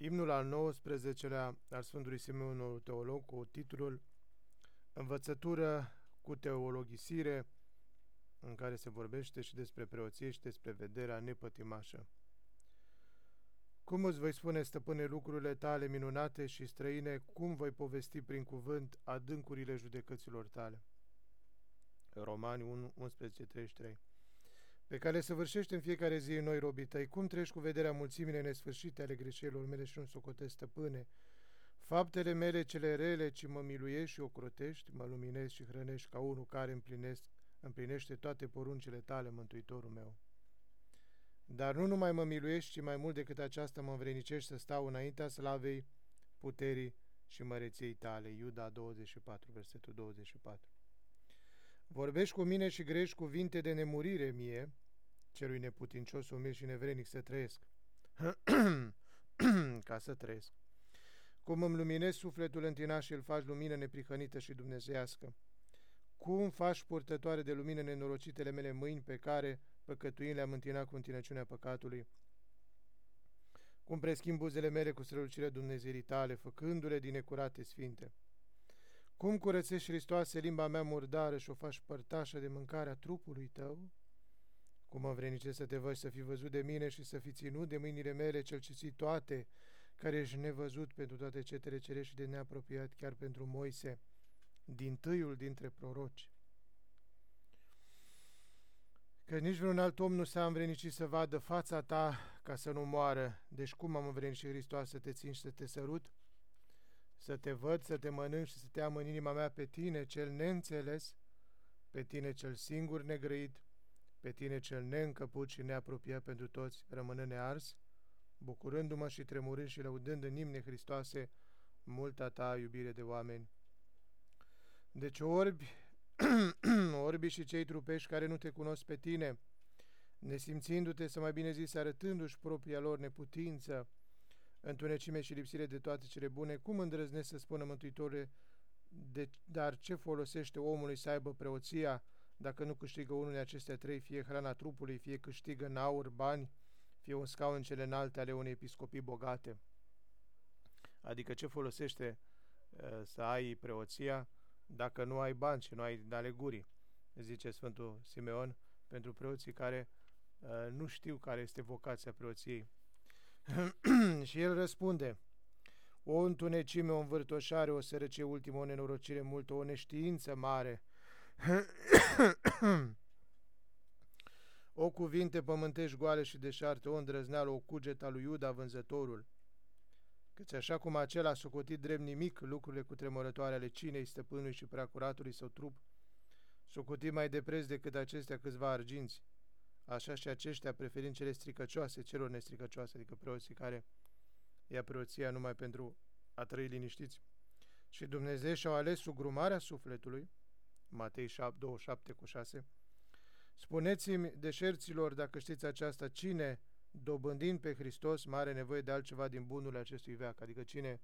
Imnul al XIX-lea al Sfântului Simeon Teolog cu titlul Învățătură cu teologisire în care se vorbește și despre preoție și despre vederea nepătimașă. Cum îți voi spune, stăpâne, lucrurile tale minunate și străine, cum voi povesti prin cuvânt adâncurile judecăților tale? Romani 1, 11, 33 pe care săvârșește în fiecare zi în noi robii tăi, cum treci cu vederea mulțimile nesfârșite ale greșelilor mele și nu socotesc stăpâne, faptele mele cele rele, ci mă miluiești și ocrotești, mă luminezi și hrănești ca unul care împlinesc, împlinește toate poruncile tale, Mântuitorul meu. Dar nu numai mă miluiești, ci mai mult decât aceasta mă învrenicești să stau înaintea slavei, puterii și măreției tale. Iuda 24, versetul 24. Vorbești cu mine și grești cuvinte de nemurire mie, celui neputincios, umil și nevrenic să trăiesc, ca să trăiesc. Cum îmi luminezi sufletul întinat și îl faci lumină neprihănită și dumnezeiască. Cum faci purtătoare de lumină nenorocitele mele mâini pe care păcătuind le-am întinat cu întinăciunea păcatului. Cum preschimb buzele mele cu strălucirea Dumnezeirii tale, făcându-le din necurate sfinte. Cum curățești, Hristoase, limba mea murdară și o faci părtașă de mâncarea trupului tău? Cum mă vrenice să te văd să fi văzut de mine și să fi ținut de mâinile mele cel ce ții toate, care ești nevăzut pentru toate cetele cerești de neapropiat, chiar pentru Moise, din tâiul dintre proroci. Că nici vreun alt om nu s-a învrenicit să vadă fața ta ca să nu moară. Deci cum am învrenicit Hristos să te țin și să te sărut? să te văd, să te mănânc și să te am în inima mea pe tine, cel neînțeles, pe tine cel singur negrăit, pe tine cel neîncăput și neapropiat pentru toți, rămânând nears, bucurându-mă și tremurând și lăudând în imne Hristoase multa ta iubire de oameni. Deci orbi, orbi și cei trupești care nu te cunosc pe tine, nesimțindu-te să mai bine zis arătându-și propria lor neputință, întunecime și lipsire de toate cele bune, cum îndrăznesc să spună Mântuitorul, de, dar ce folosește omului să aibă preoția dacă nu câștigă unul din acestea trei, fie hrana trupului, fie câștigă în aur, bani, fie un scaun în cele înalte ale unei episcopii bogate? Adică ce folosește uh, să ai preoția dacă nu ai bani și nu ai alegurii, zice Sfântul Simeon, pentru preoții care uh, nu știu care este vocația preoției. și el răspunde, o întunecime, o învârtoșare, o sărăcie ultimă, o nenorocire multă, o neștiință mare, o cuvinte pământești goale și deșarte, o îndrăzneală, o cugeta lui Iuda vânzătorul, căci așa cum acela a socotit drept nimic lucrurile cu tremurătoare ale cinei, stăpânului și preacuratului său trup, socotit mai de preț decât acestea câțiva arginți, așa și aceștia preferind cele stricăcioase celor nestricăcioase, adică preoții care ia preoția numai pentru a trăi liniștiți. Și Dumnezeu și-au ales sugrumarea sufletului, Matei 27 cu 6, Spuneți-mi deșerților, dacă știți aceasta, cine, dobândind pe Hristos, mai are nevoie de altceva din bunul acestui veac, adică cine,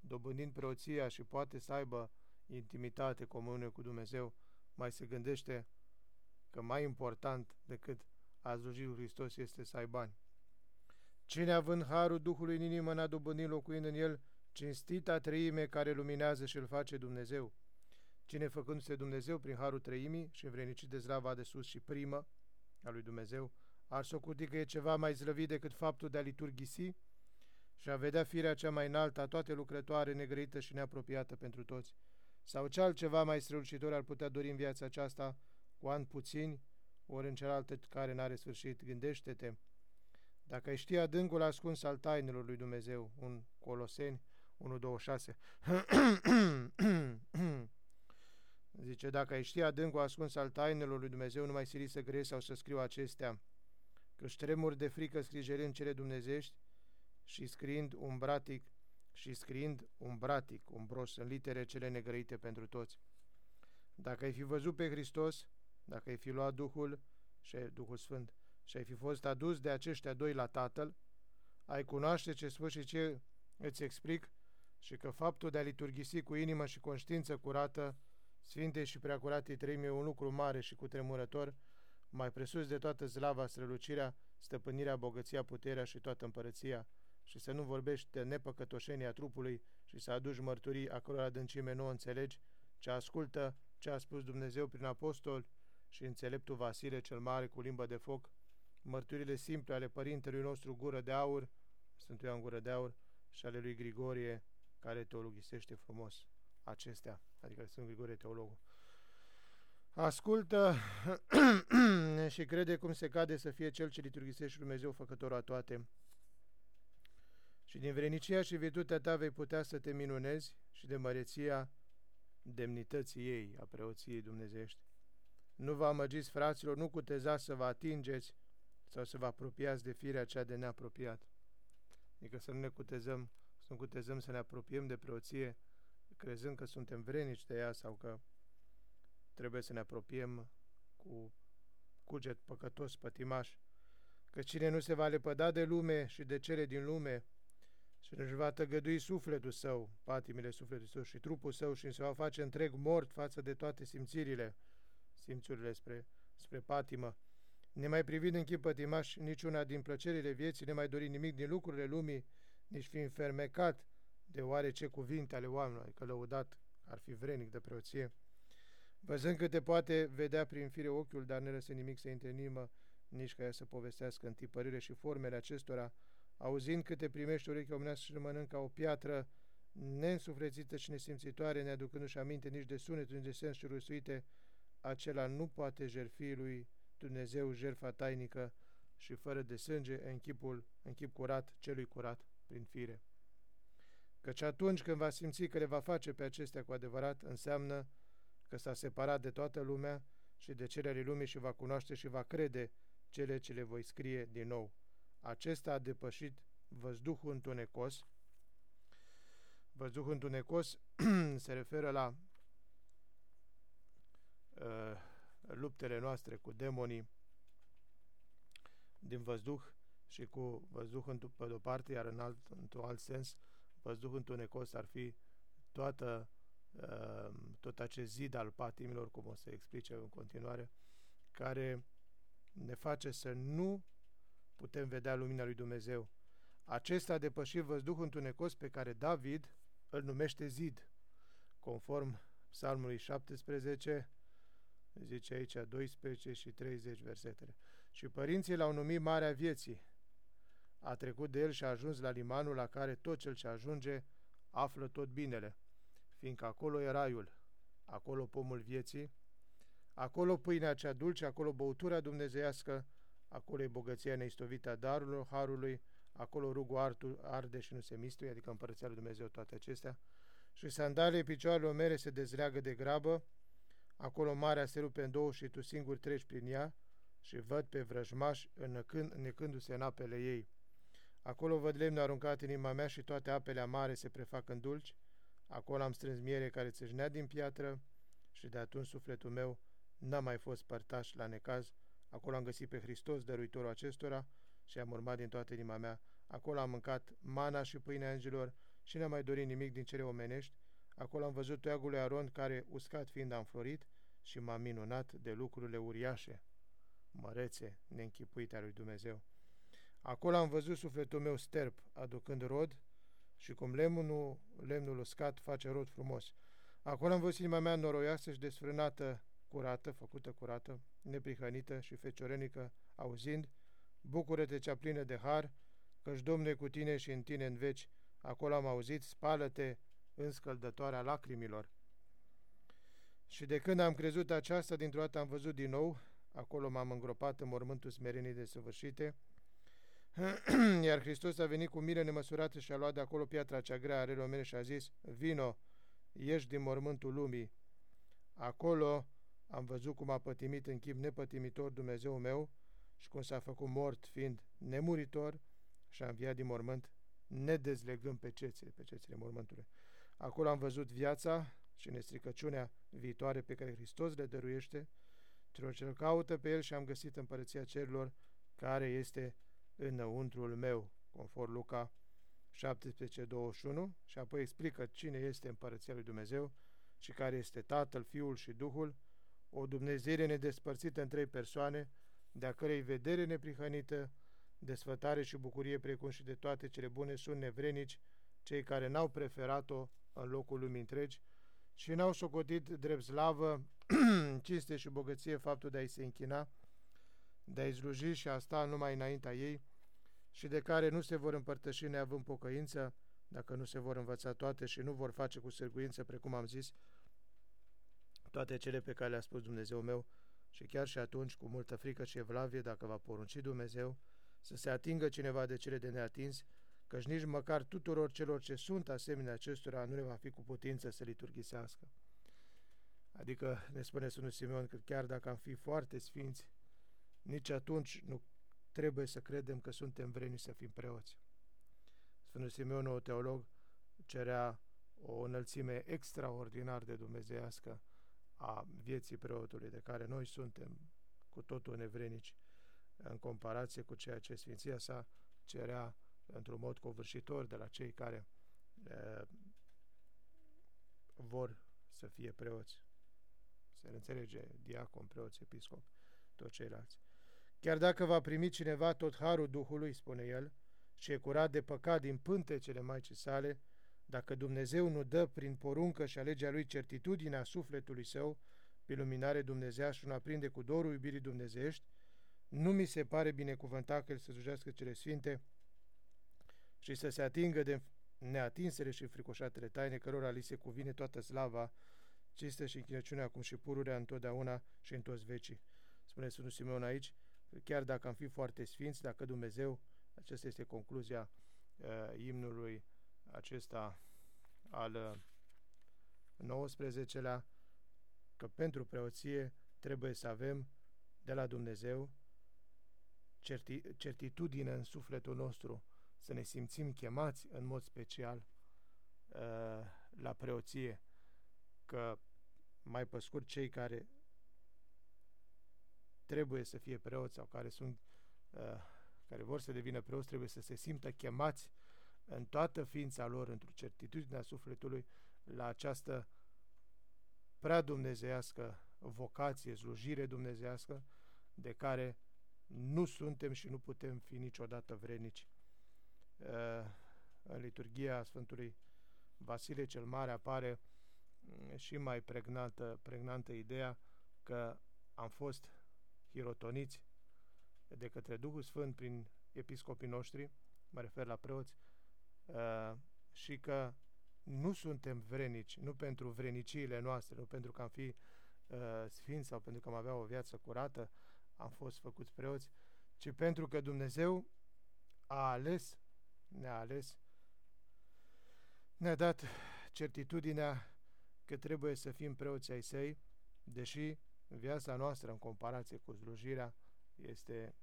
dobândind preoția și poate să aibă intimitate, comună cu Dumnezeu, mai se gândește că mai important decât a sluji lui Hristos este să ai bani. Cine având harul Duhului în inimă n-a dobândit locuind în el cinstita treime care luminează și îl face Dumnezeu. Cine făcându-se Dumnezeu prin harul treimii și învrenicit de zlava de sus și primă a lui Dumnezeu, ar socuti că e ceva mai zlăvit decât faptul de a liturghisi și a vedea firea cea mai înaltă a toate lucrătoare, negrăită și neapropiată pentru toți, sau ce altceva mai strălucitor ar putea dori în viața aceasta, cu ani puțini, ori în cealaltă care n-are sfârșit. Gândește-te, dacă ai ști adâncul ascuns al tainelor lui Dumnezeu, un Coloseni 1.26, zice, dacă ai ști adâncul ascuns al tainelor lui Dumnezeu, nu mai siri să grezi sau să scriu acestea, că-și tremur de frică scrijerind cele dumnezești și scriind un bratic și scriind un bratic, un bros, în litere cele negrăite pentru toți. Dacă ai fi văzut pe Hristos, dacă ai fi luat Duhul și Duhul Sfânt și ai fi fost adus de aceștia doi la Tatăl, ai cunoaște ce spus și ce îți explic și că faptul de a liturghisi cu inimă și conștiință curată Sfinte și Preacuratei Treime e un lucru mare și cutremurător, mai presus de toată zlava, strălucirea, stăpânirea, bogăția, puterea și toată împărăția. Și să nu vorbești de nepăcătoșenia trupului și să aduci mărturii a căror adâncime nu o înțelegi, ce ascultă ce a spus Dumnezeu prin apostol și înțeleptul Vasile cel Mare cu limbă de foc, mărturile simple ale părintelui nostru gură de aur, sunt eu în gură de aur, și ale lui Grigorie, care teologisește frumos acestea, adică sunt Grigorie teologul. Ascultă și crede cum se cade să fie cel ce liturghisește Dumnezeu făcătorul a toate. Și din vrenicia și virtutea ta vei putea să te minunezi și de măreția demnității ei, a preoției dumnezeiești. Nu vă amăgiți, fraților, nu cutezați să vă atingeți sau să vă apropiați de firea cea de neapropiat. Adică să nu ne cutezăm, să nu cutezăm să ne apropiem de preoție, crezând că suntem vrenici de ea sau că trebuie să ne apropiem cu cuget păcătos, pătimaș, că cine nu se va lepăda de lume și de cele din lume și își va tăgădui sufletul său, patimile sufletului său și trupul său și se va face întreg mort față de toate simțirile, simțurile spre, spre patimă, nemai privind în chip pătimaș niciuna din plăcerile vieții, nemai dori nimic din lucrurile lumii, nici fi înfermecat de oarece cuvinte ale oamenilor, adică lăudat ar fi vrenic de preoție, Văzând că te poate vedea prin fire ochiul, dar ne lăsă nimic să intre în inimă, nici ca ea să povestească în tipărire și formele acestora, auzind că te primești urechea omenească și mănâncă o piatră neînsuflețită și nesimțitoare, neaducându-și aminte nici de sunetul, nici de sens și rusuite, acela nu poate jerfi lui Dumnezeu jerfa tainică și fără de sânge în chipul, în chip curat, celui curat prin fire. Căci atunci când va simți că le va face pe acestea cu adevărat, înseamnă că s-a separat de toată lumea și de cele lumii și va cunoaște și va crede cele ce le voi scrie din nou. Acesta a depășit văzduhul întunecos. Văzduhul întunecos se referă la uh, luptele noastre cu demonii din văzduh și cu văzduh pe de-o parte, iar în alt, într-un alt sens, văzduh întunecos ar fi toată Ehm, tot acest zid al patimilor, cum o să explice în continuare, care ne face să nu putem vedea lumina lui Dumnezeu. Acesta a depășit văzduhul întunecos pe care David îl numește zid, conform psalmului 17, zice aici 12 și 30 versetele. Și părinții l-au numit Marea Vieții. A trecut de el și a ajuns la limanul la care tot cel ce ajunge află tot binele fiindcă acolo e raiul, acolo pomul vieții, acolo pâinea cea dulce, acolo băutura dumnezeiască, acolo e bogăția neistovită a darului, harului, acolo rugul arde și nu se mistuie, adică împărăția lui Dumnezeu toate acestea, și sandalii picioarelor mele se dezleagă de grabă, acolo marea se rupe în două și tu singur treci prin ea și văd pe vrăjmași necându-se în apele ei. Acolo văd lemnul aruncat în inima mea și toate apele amare se prefac în dulci, Acolo am strâns miere care țâșnea din piatră și de atunci sufletul meu n-a mai fost părtaș la necaz. Acolo am găsit pe Hristos, dăruitorul acestora, și am urmat din toată inima mea. Acolo am mâncat mana și pâinea îngerilor și n-am mai dorit nimic din cele omenești. Acolo am văzut toiagul lui Aron, care, uscat fiind, a înflorit și m-a minunat de lucrurile uriașe, mărețe, neînchipuite a lui Dumnezeu. Acolo am văzut sufletul meu sterp, aducând rod, și cum lemnul, lemnul uscat face rod frumos. Acolo am văzut inima mea noroioasă și desfrânată, curată, făcută curată, neprihănită și feciorenică, auzind, bucură-te cea plină de har, căci Domnul cu tine și în tine în veci. Acolo am auzit, spală-te în scăldătoarea lacrimilor. Și de când am crezut aceasta, dintr-o dată am văzut din nou, acolo m-am îngropat în mormântul smerenii de săvârșite, Iar Hristos a venit cu mire nemăsurată și a luat de acolo piatra cea grea a relor mele și a zis, Vino, ieși din mormântul lumii. Acolo am văzut cum a pătimit în chip nepătimitor Dumnezeu meu și cum s-a făcut mort fiind nemuritor și a înviat din mormânt nedezlegând pe cețile, pe cețile mormântului. Acolo am văzut viața și nestricăciunea viitoare pe care Hristos le dăruiește celor ce caută pe El și am găsit împărăția cerilor care este înăuntrul meu, conform Luca 17:21, și apoi explică cine este împărăția lui Dumnezeu și care este Tatăl, Fiul și Duhul, o Dumnezeire nedespărțită în trei persoane, de-a cărei vedere neprihănită desfătare și bucurie precum și de toate cele bune sunt nevrenici cei care n-au preferat-o în locul lumii întregi și n-au socotit drept slavă, cinste și bogăție faptul de a-i se închina, de a-i sluji și a sta numai înaintea ei și de care nu se vor împărtăși neavând pocăință, dacă nu se vor învăța toate și nu vor face cu sârguință, precum am zis, toate cele pe care le-a spus Dumnezeu meu și chiar și atunci, cu multă frică și evlavie, dacă va porunci Dumnezeu, să se atingă cineva de cele de neatins, căci nici măcar tuturor celor ce sunt asemenea acestora nu le va fi cu putință să liturghisească. Adică ne spune Sfântul Simeon că chiar dacă am fi foarte sfinți, nici atunci nu trebuie să credem că suntem vreni să fim preoți. Sfântul Simeon, o teolog, cerea o înălțime extraordinar de dumnezeiască a vieții preotului, de care noi suntem cu totul nevrenici în comparație cu ceea ce Sfinția sa cerea într-un mod covârșitor de la cei care e, vor să fie preoți. Se înțelege diacon, preoți, episcop, toți ceilalți. Chiar dacă va primi cineva tot harul Duhului, spune el, și e curat de păcat din pântecele Maicii sale, dacă Dumnezeu nu dă prin poruncă și alegea lui certitudinea sufletului său, pe luminare Dumnezea și nu aprinde cu dorul iubirii dumnezeiești, nu mi se pare binecuvântat că el să slujească cele sfinte și să se atingă de neatinsele și fricoșatele taine, cărora li se cuvine toată slava, cinstea și închinăciunea, acum și pururea întotdeauna și în toți vecii. Spune Sfântul Simeon aici, chiar dacă am fi foarte sfinți, dacă Dumnezeu, aceasta este concluzia uh, imnului acesta al uh, 19-lea, că pentru preoție trebuie să avem de la Dumnezeu certi, certitudine în sufletul nostru, să ne simțim chemați în mod special uh, la preoție, că mai pe scurt cei care trebuie să fie preoți sau care sunt uh, care vor să devină preoți trebuie să se simtă chemați în toată ființa lor, într-o certitudine a sufletului, la această prea dumnezeiască vocație, slujire dumnezeiască, de care nu suntem și nu putem fi niciodată vrenici. Uh, în liturgia Sfântului Vasile cel Mare apare mm, și mai pregnantă, pregnantă ideea că am fost hirotoniți de către Duhul Sfânt prin episcopii noștri, mă refer la preoți, uh, și că nu suntem vrenici, nu pentru vreniciile noastre, nu pentru că am fi uh, sfinți sau pentru că am avea o viață curată, am fost făcuți preoți, ci pentru că Dumnezeu a ales, ne-a ales, ne-a dat certitudinea că trebuie să fim preoți ai săi, deși viața noastră în comparație cu slujirea este,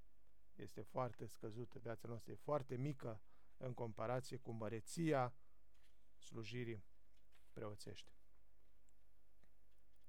este foarte scăzută, viața noastră e foarte mică în comparație cu măreția slujirii preoțești.